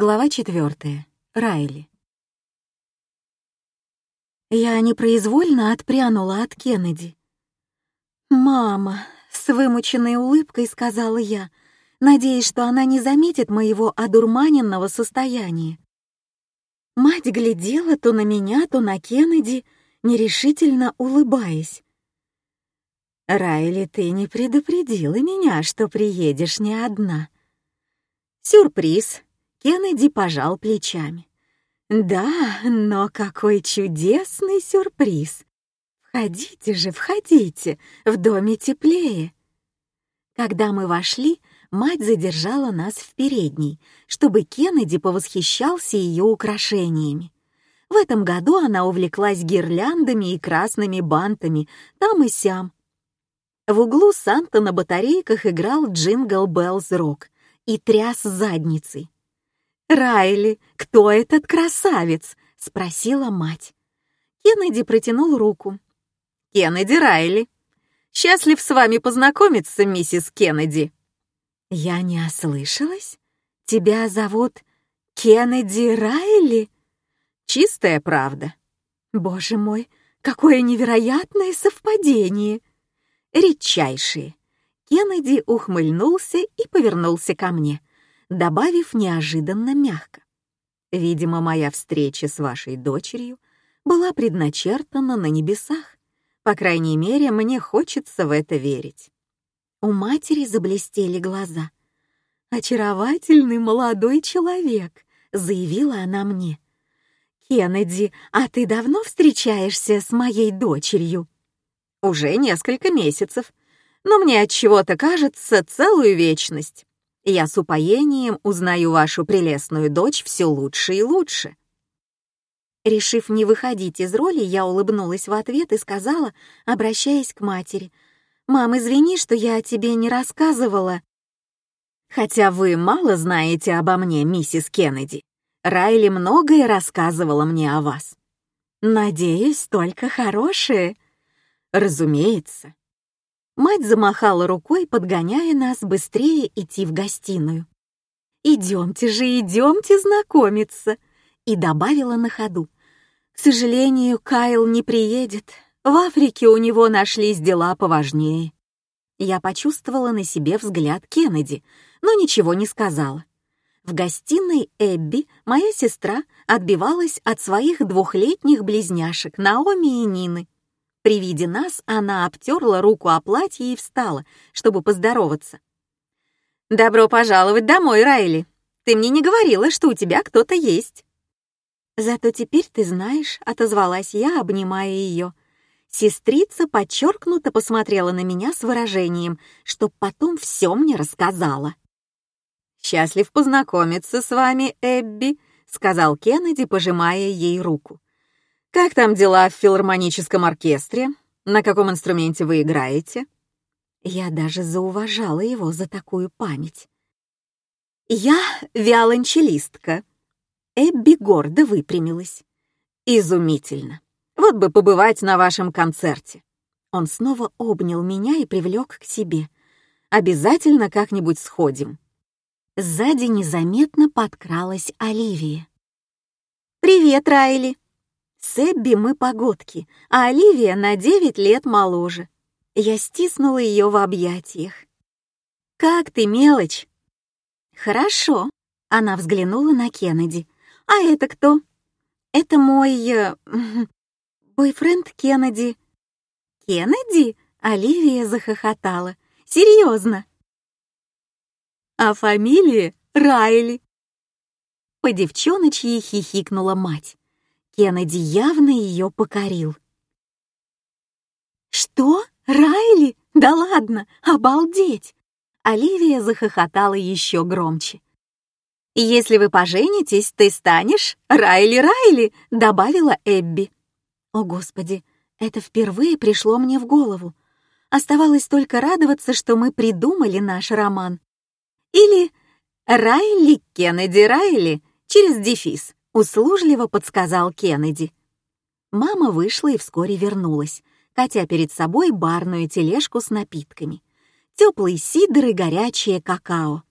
Глава четвертая. Райли. Я непроизвольно отпрянула от Кеннеди. «Мама», — с вымученной улыбкой сказала я, надеясь, что она не заметит моего одурманенного состояния. Мать глядела то на меня, то на Кеннеди, нерешительно улыбаясь. «Райли, ты не предупредила меня, что приедешь не одна». «Сюрприз», Кеннеди пожал плечами. «Да, но какой чудесный сюрприз! Входите же, входите, в доме теплее!» Когда мы вошли, мать задержала нас в передней, чтобы Кеннеди повосхищался ее украшениями. В этом году она увлеклась гирляндами и красными бантами, там и сям. В углу Санта на батарейках играл «Jingle Bells Rock» и тряс задницей. «Райли, кто этот красавец?» — спросила мать. Кеннеди протянул руку. «Кеннеди Райли. Счастлив с вами познакомиться, миссис Кеннеди». «Я не ослышалась? Тебя зовут Кеннеди Райли?» «Чистая правда». «Боже мой, какое невероятное совпадение!» «Редчайшие». Кеннеди ухмыльнулся и повернулся ко мне добавив неожиданно мягко. «Видимо, моя встреча с вашей дочерью была предначертана на небесах. По крайней мере, мне хочется в это верить». У матери заблестели глаза. «Очаровательный молодой человек», — заявила она мне. «Кеннеди, а ты давно встречаешься с моей дочерью?» «Уже несколько месяцев, но мне от чего-то кажется целую вечность. Я с упоением узнаю вашу прелестную дочь все лучше и лучше». Решив не выходить из роли, я улыбнулась в ответ и сказала, обращаясь к матери, «Мам, извини, что я о тебе не рассказывала». «Хотя вы мало знаете обо мне, миссис Кеннеди. Райли многое рассказывала мне о вас». «Надеюсь, только хорошее». «Разумеется. Мать замахала рукой, подгоняя нас быстрее идти в гостиную. «Идемте же, идемте знакомиться!» И добавила на ходу. «К сожалению, Кайл не приедет. В Африке у него нашлись дела поважнее». Я почувствовала на себе взгляд Кеннеди, но ничего не сказала. В гостиной Эбби моя сестра отбивалась от своих двухлетних близняшек Наоми и Нины. При виде нас она обтерла руку о платье и встала, чтобы поздороваться. «Добро пожаловать домой, Райли. Ты мне не говорила, что у тебя кто-то есть». «Зато теперь ты знаешь», — отозвалась я, обнимая ее. Сестрица подчеркнуто посмотрела на меня с выражением, чтоб потом все мне рассказала. «Счастлив познакомиться с вами, Эбби», — сказал Кеннеди, пожимая ей руку. Как там дела в филармоническом оркестре? На каком инструменте вы играете?» Я даже зауважала его за такую память. «Я виолончелистка». Эбби гордо выпрямилась. «Изумительно. Вот бы побывать на вашем концерте». Он снова обнял меня и привлек к себе. «Обязательно как-нибудь сходим». Сзади незаметно подкралась Оливия. «Привет, Райли!» С Эбби мы погодки, а Оливия на девять лет моложе. Я стиснула ее в объятиях. «Как ты, мелочь?» «Хорошо», — она взглянула на Кеннеди. «А это кто?» «Это мой... Э, бойфренд Кеннеди». «Кеннеди?» — Оливия захохотала. «Серьезно?» «А фамилия Райли?» По девчоночьи хихикнула мать. Кеннеди явно ее покорил. «Что? Райли? Да ладно, обалдеть!» Оливия захохотала еще громче. «Если вы поженитесь, ты станешь Райли-Райли», — добавила Эбби. О, Господи, это впервые пришло мне в голову. Оставалось только радоваться, что мы придумали наш роман. Или Райли Кеннеди Райли через дефис услужливо подсказал Кеннеди. Мама вышла и вскоре вернулась, катя перед собой барную тележку с напитками. Теплый сидр и горячее какао.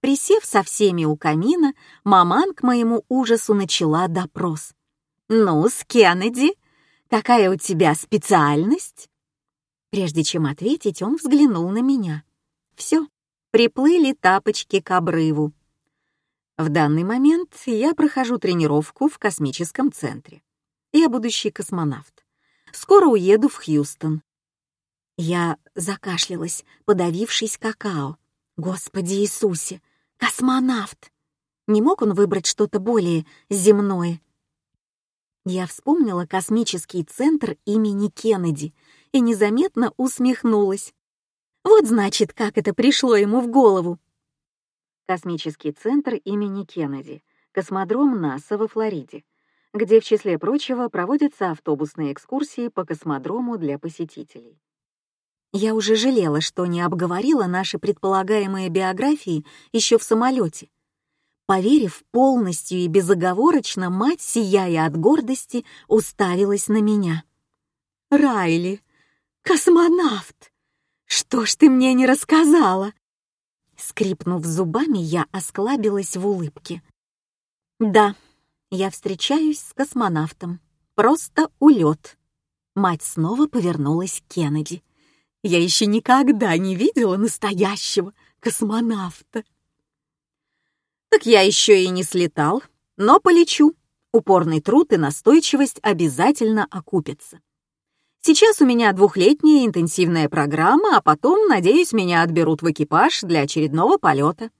Присев со всеми у камина, маман к моему ужасу начала допрос. «Ну, с Кеннеди, какая у тебя специальность?» Прежде чем ответить, он взглянул на меня. Все, приплыли тапочки к обрыву. В данный момент я прохожу тренировку в космическом центре. Я будущий космонавт. Скоро уеду в Хьюстон. Я закашлялась, подавившись какао. Господи Иисусе, Космонавт! Не мог он выбрать что-то более земное? Я вспомнила космический центр имени Кеннеди и незаметно усмехнулась. Вот значит, как это пришло ему в голову. Космический центр имени Кеннеди, космодром НАСА во Флориде, где, в числе прочего, проводятся автобусные экскурсии по космодрому для посетителей. Я уже жалела, что не обговорила наши предполагаемые биографии еще в самолете. Поверив полностью и безоговорочно, мать, сияя от гордости, уставилась на меня. «Райли, космонавт! Что ж ты мне не рассказала?» Скрипнув зубами, я осклабилась в улыбке. «Да, я встречаюсь с космонавтом. Просто улет». Мать снова повернулась к Кеннеди. Я еще никогда не видела настоящего космонавта. Так я еще и не слетал, но полечу. Упорный труд и настойчивость обязательно окупятся. Сейчас у меня двухлетняя интенсивная программа, а потом, надеюсь, меня отберут в экипаж для очередного полета.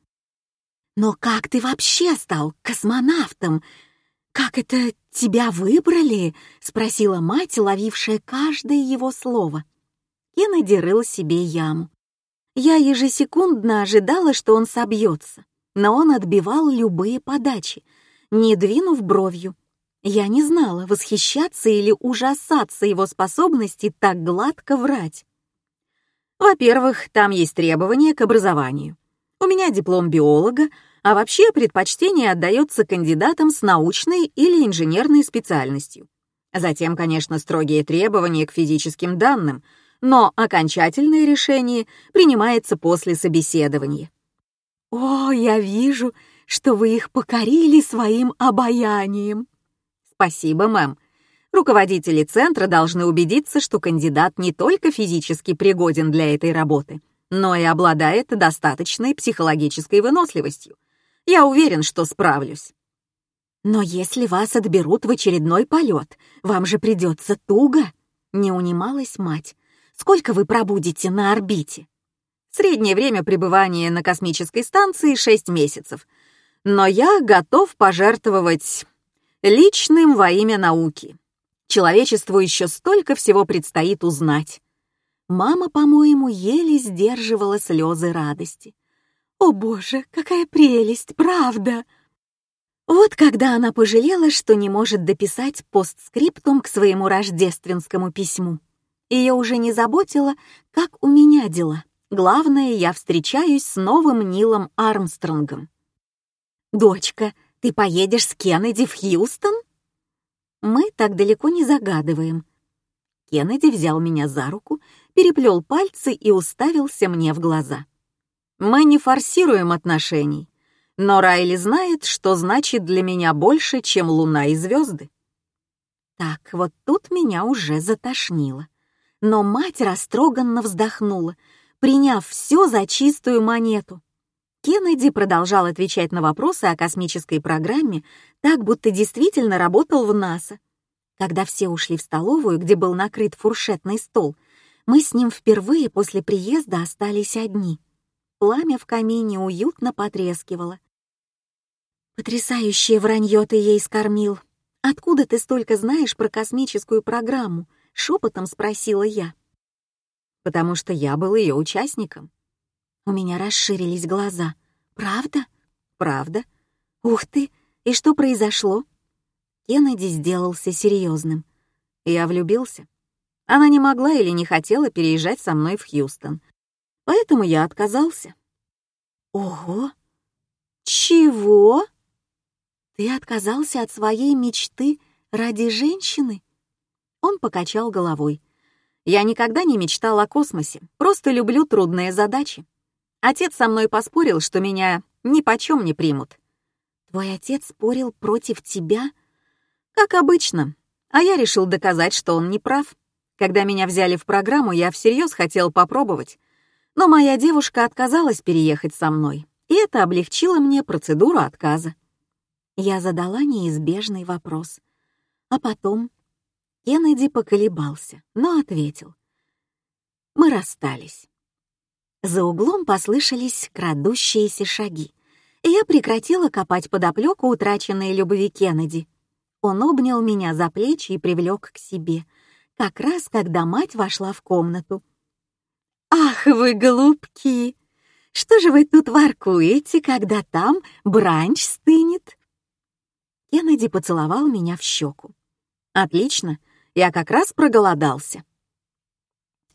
Но как ты вообще стал космонавтом? Как это тебя выбрали? спросила мать, ловившая каждое его слово. Кеннеди рыл себе яму. Я ежесекундно ожидала, что он собьется, но он отбивал любые подачи, не двинув бровью. Я не знала, восхищаться или ужасаться его способности так гладко врать. Во-первых, там есть требования к образованию. У меня диплом биолога, а вообще предпочтение отдается кандидатам с научной или инженерной специальностью. Затем, конечно, строгие требования к физическим данным — но окончательное решение принимается после собеседования. «О, я вижу, что вы их покорили своим обаянием». «Спасибо, мэм. Руководители центра должны убедиться, что кандидат не только физически пригоден для этой работы, но и обладает достаточной психологической выносливостью. Я уверен, что справлюсь». «Но если вас отберут в очередной полет, вам же придется туго», — не унималась мать. Сколько вы пробудете на орбите? Среднее время пребывания на космической станции — 6 месяцев. Но я готов пожертвовать личным во имя науки. Человечеству еще столько всего предстоит узнать. Мама, по-моему, еле сдерживала слезы радости. «О боже, какая прелесть, правда!» Вот когда она пожалела, что не может дописать постскриптум к своему рождественскому письму. Ее уже не заботило, как у меня дела. Главное, я встречаюсь с новым Нилом Армстронгом. «Дочка, ты поедешь с Кеннеди в Хьюстон?» Мы так далеко не загадываем. Кеннеди взял меня за руку, переплел пальцы и уставился мне в глаза. «Мы не форсируем отношений, но Райли знает, что значит для меня больше, чем луна и звезды». Так, вот тут меня уже затошнило но мать растроганно вздохнула, приняв все за чистую монету. Кеннеди продолжал отвечать на вопросы о космической программе, так будто действительно работал в НАСА. Когда все ушли в столовую, где был накрыт фуршетный стол, мы с ним впервые после приезда остались одни. Пламя в камине уютно потрескивало. «Потрясающее вранье ты ей скормил. Откуда ты столько знаешь про космическую программу?» — шепотом спросила я. «Потому что я был ее участником». У меня расширились глаза. «Правда?» «Правда». «Ух ты! И что произошло?» Кеннеди сделался серьезным. Я влюбился. Она не могла или не хотела переезжать со мной в Хьюстон. Поэтому я отказался. «Ого! Чего? Ты отказался от своей мечты ради женщины?» Он покачал головой. «Я никогда не мечтал о космосе, просто люблю трудные задачи. Отец со мной поспорил, что меня ни почем не примут. Твой отец спорил против тебя? Как обычно. А я решил доказать, что он не прав. Когда меня взяли в программу, я всерьез хотел попробовать. Но моя девушка отказалась переехать со мной, и это облегчило мне процедуру отказа. Я задала неизбежный вопрос. А потом Кеннеди поколебался, но ответил. Мы расстались. За углом послышались крадущиеся шаги, и я прекратила копать подоплеку утраченной любви Кеннеди. Он обнял меня за плечи и привлек к себе, как раз когда мать вошла в комнату. «Ах вы голубки! Что же вы тут воркуете, когда там бранч стынет?» Кеннеди поцеловал меня в щеку. «Отлично, я как раз проголодался».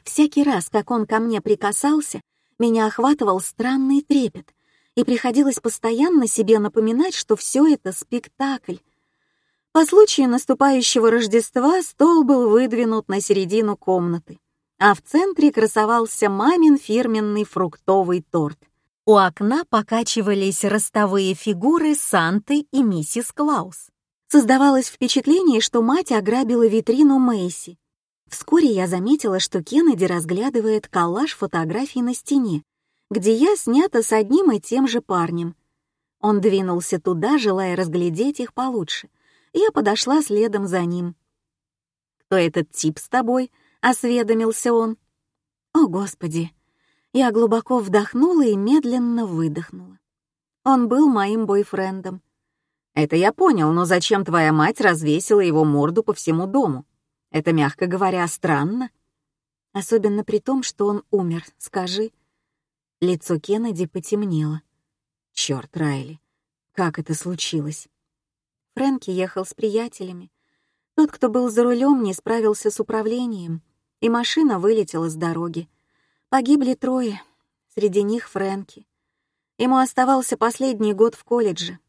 Всякий раз, как он ко мне прикасался, меня охватывал странный трепет, и приходилось постоянно себе напоминать, что все это спектакль. По случаю наступающего Рождества стол был выдвинут на середину комнаты, а в центре красовался мамин фирменный фруктовый торт. У окна покачивались ростовые фигуры Санты и миссис Клаус. Создавалось впечатление, что мать ограбила витрину Мэйси. Вскоре я заметила, что Кеннеди разглядывает коллаж фотографий на стене, где я снята с одним и тем же парнем. Он двинулся туда, желая разглядеть их получше. Я подошла следом за ним. «Кто этот тип с тобой?» — осведомился он. «О, Господи!» Я глубоко вдохнула и медленно выдохнула. Он был моим бойфрендом. Это я понял, но зачем твоя мать развесила его морду по всему дому? Это, мягко говоря, странно. Особенно при том, что он умер, скажи. Лицо Кеннеди потемнело. Черт, Райли, как это случилось? Фрэнки ехал с приятелями. Тот, кто был за рулем, не справился с управлением, и машина вылетела с дороги. Погибли трое, среди них Фрэнки. Ему оставался последний год в колледже.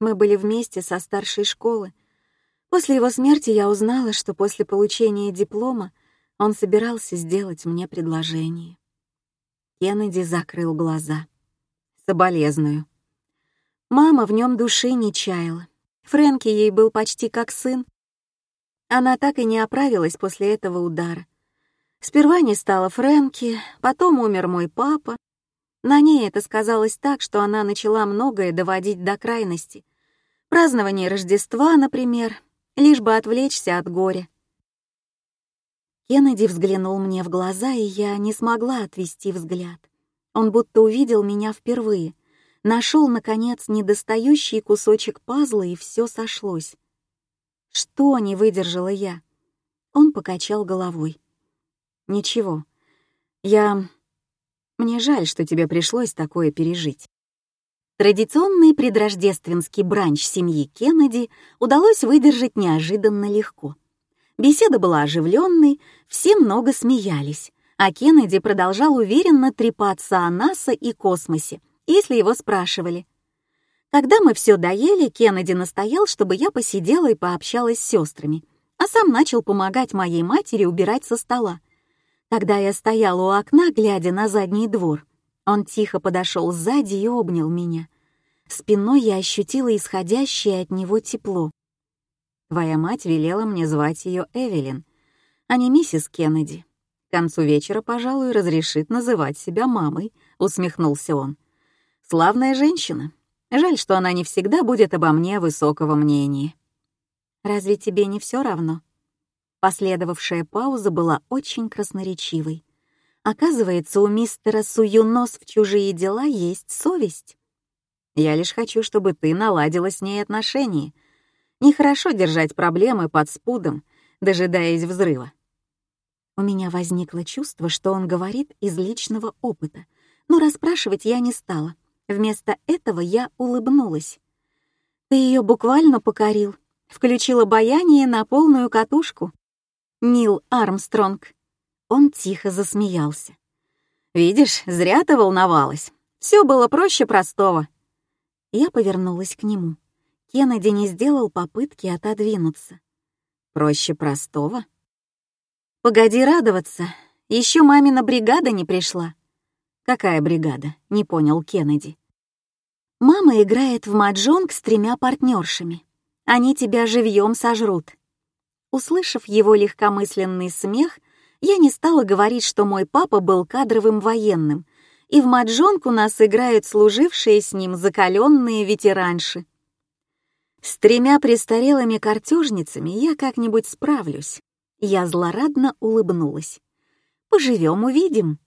Мы были вместе со старшей школы. После его смерти я узнала, что после получения диплома он собирался сделать мне предложение. Кеннеди закрыл глаза. Соболезную. Мама в нем души не чаяла. Фрэнки ей был почти как сын. Она так и не оправилась после этого удара. Сперва не стало Фрэнки, потом умер мой папа. На ней это сказалось так, что она начала многое доводить до крайности. Празднование Рождества, например, лишь бы отвлечься от горя. Кеннеди взглянул мне в глаза, и я не смогла отвести взгляд. Он будто увидел меня впервые, нашел, наконец, недостающий кусочек пазла, и все сошлось. Что не выдержала я? Он покачал головой. Ничего. Я... Мне жаль, что тебе пришлось такое пережить. Традиционный предрождественский бранч семьи Кеннеди удалось выдержать неожиданно легко. Беседа была оживленной, все много смеялись, а Кеннеди продолжал уверенно трепаться о НАСА и космосе, если его спрашивали. Когда мы все доели, Кеннеди настоял, чтобы я посидела и пообщалась с сестрами, а сам начал помогать моей матери убирать со стола. Когда я стояла у окна, глядя на задний двор, он тихо подошел сзади и обнял меня. Спиной я ощутила исходящее от него тепло. Твоя мать велела мне звать ее Эвелин, а не миссис Кеннеди. К концу вечера, пожалуй, разрешит называть себя мамой, усмехнулся он. Славная женщина. Жаль, что она не всегда будет обо мне высокого мнения. Разве тебе не все равно? Последовавшая пауза была очень красноречивой. Оказывается, у мистера Суюнос в чужие дела есть совесть. Я лишь хочу, чтобы ты наладила с ней отношения. Нехорошо держать проблемы под спудом, дожидаясь взрыва. У меня возникло чувство, что он говорит из личного опыта, но расспрашивать я не стала. Вместо этого я улыбнулась. Ты ее буквально покорил, включила баяние на полную катушку. Нил Армстронг. Он тихо засмеялся. «Видишь, зря ты волновалась. Все было проще простого». Я повернулась к нему. Кеннеди не сделал попытки отодвинуться. «Проще простого?» «Погоди радоваться. Еще мамина бригада не пришла». «Какая бригада?» — не понял Кеннеди. Мама играет в маджонг с тремя партнершами. Они тебя живьем сожрут. Услышав его легкомысленный смех, я не стала говорить, что мой папа был кадровым военным, и в маджонг у нас играют служившие с ним закаленные ветеранши. С тремя престарелыми картежницами я как-нибудь справлюсь. Я злорадно улыбнулась. Поживем, увидим.